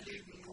أَجَلٍ هُم بَالِغُوهُ